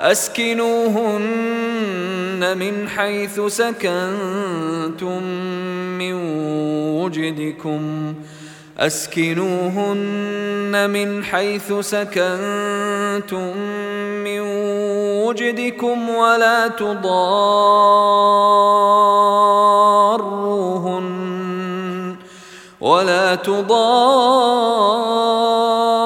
أسكنوهن من حيث سكنتم من وجدكم. أسكنوهن من حيث سكنتم من وجدكم ولا تضاروهن. ولا تضاروهن.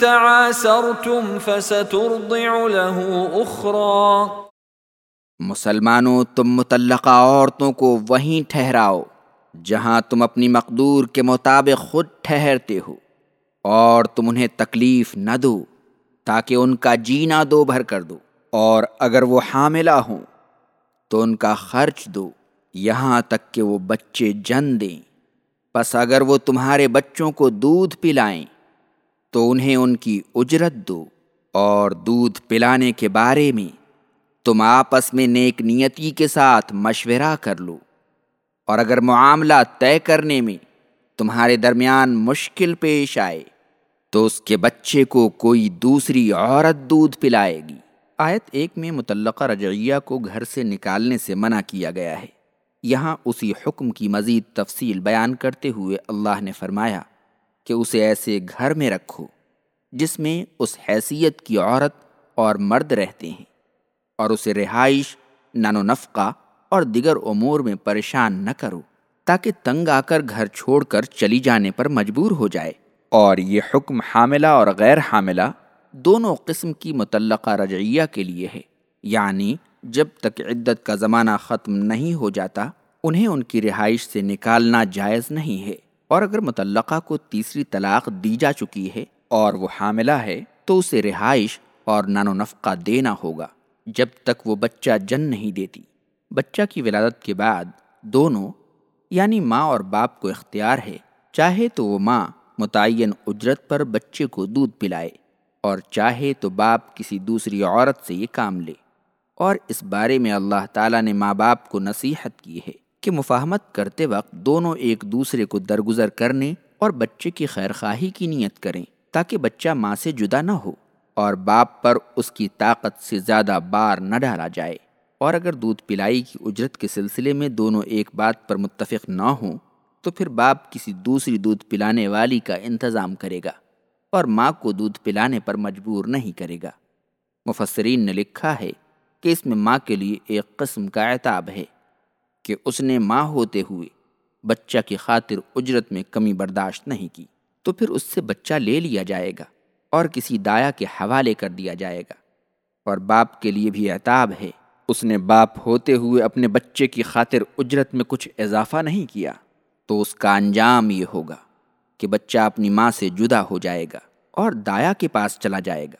تعاسرتم فسترضع له أخرى. مسلمانوں، تم متعلقہ عورتوں کو وہیں ٹھہراؤ جہاں تم اپنی مقدور کے مطابق خود ٹھہرتے ہو اور تم انہیں تکلیف نہ دو تاکہ ان کا جینا دو بھر کر دو اور اگر وہ حاملہ ہوں تو ان کا خرچ دو یہاں تک کہ وہ بچے جن دیں۔ پس اگر وہ تمہارے بچوں کو دودھ پلائیں تو انہیں ان کی اجرت دو اور دودھ پلانے کے بارے میں تم آپس میں نیک نیتی کے ساتھ مشورہ کر لو۔ اور اگر معاملہ طے کرنے میں تمہارے درمیان مشکل پیش آئے تو اس کے بچے کو کوئی دوسری عورت دودھ پلائے گی۔ آیت ایک میں متعلقہ رجعیہ کو گھر سے نکالنے سے منع کیا گیا ہے۔ یہاں اسی حکم کی مزید تفصیل بیان کرتے ہوئے اللہ نے فرمایا کہ اسے ایسے گھر میں رکھو جس میں اس حیثیت کی عورت اور مرد رہتے ہیں اور اسے رہائش نان و نفقہ اور دیگر امور میں پریشان نہ کرو تاکہ تنگ آ کر گھر چھوڑ کر چلی جانے پر مجبور ہو جائے۔ اور یہ حکم حاملہ اور غیر حاملہ دونوں قسم کی متعلقہ رجعیہ کے لیے ہے۔ یعنی جب تک عدت کا زمانہ ختم نہیں ہو جاتا، انہیں ان کی رہائش سے نکالنا جائز نہیں ہے۔ اور اگر متعلقہ کو تیسری طلاق دی جا چکی ہے اور وہ حاملہ ہے، تو اسے رہائش اور نان و نفقہ دینا ہوگا، جب تک وہ بچہ جن نہیں دیتی۔ بچہ کی ولادت کے بعد دونوں یعنی ماں اور باپ کو اختیار ہے، چاہے تو وہ ماں متعین اجرت پر بچے کو دودھ پلائے اور چاہے تو باپ کسی دوسری عورت سے یہ کام لے۔ اور اس بارے میں اللہ تعالیٰ نے ماں باپ کو نصیحت کی ہے۔ کہ مفاہمت کرتے وقت دونوں ایک دوسرے کو درگزر کرنے اور بچے کی خیر خواہی کی نیت کریں تاکہ بچہ ماں سے جدا نہ ہو اور باپ پر اس کی طاقت سے زیادہ بار نہ ڈالا جائے۔ اور اگر دودھ پلائی کی اجرت کے سلسلے میں دونوں ایک بات پر متفق نہ ہوں، تو پھر باپ کسی دوسری دودھ پلانے والی کا انتظام کرے گا اور ماں کو دودھ پلانے پر مجبور نہیں کرے گا۔ مفسرین نے لکھا ہے کہ اس میں ماں کے لیے ایک قسم کا اعتاب ہے۔ کہ اس نے ماں ہوتے ہوئے بچہ کی خاطر اجرت میں کمی برداشت نہیں کی، تو پھر اس سے بچہ لے لیا جائے گا اور کسی دایا کے حوالے کر دیا جائے گا۔ اور باپ کے لیے بھی اعتاب ہے، اس نے باپ ہوتے ہوئے اپنے بچے کی خاطر اجرت میں کچھ اضافہ نہیں کیا، تو اس کا انجام یہ ہوگا کہ بچہ اپنی ماں سے جدا ہو جائے گا اور دایا کے پاس چلا جائے گا۔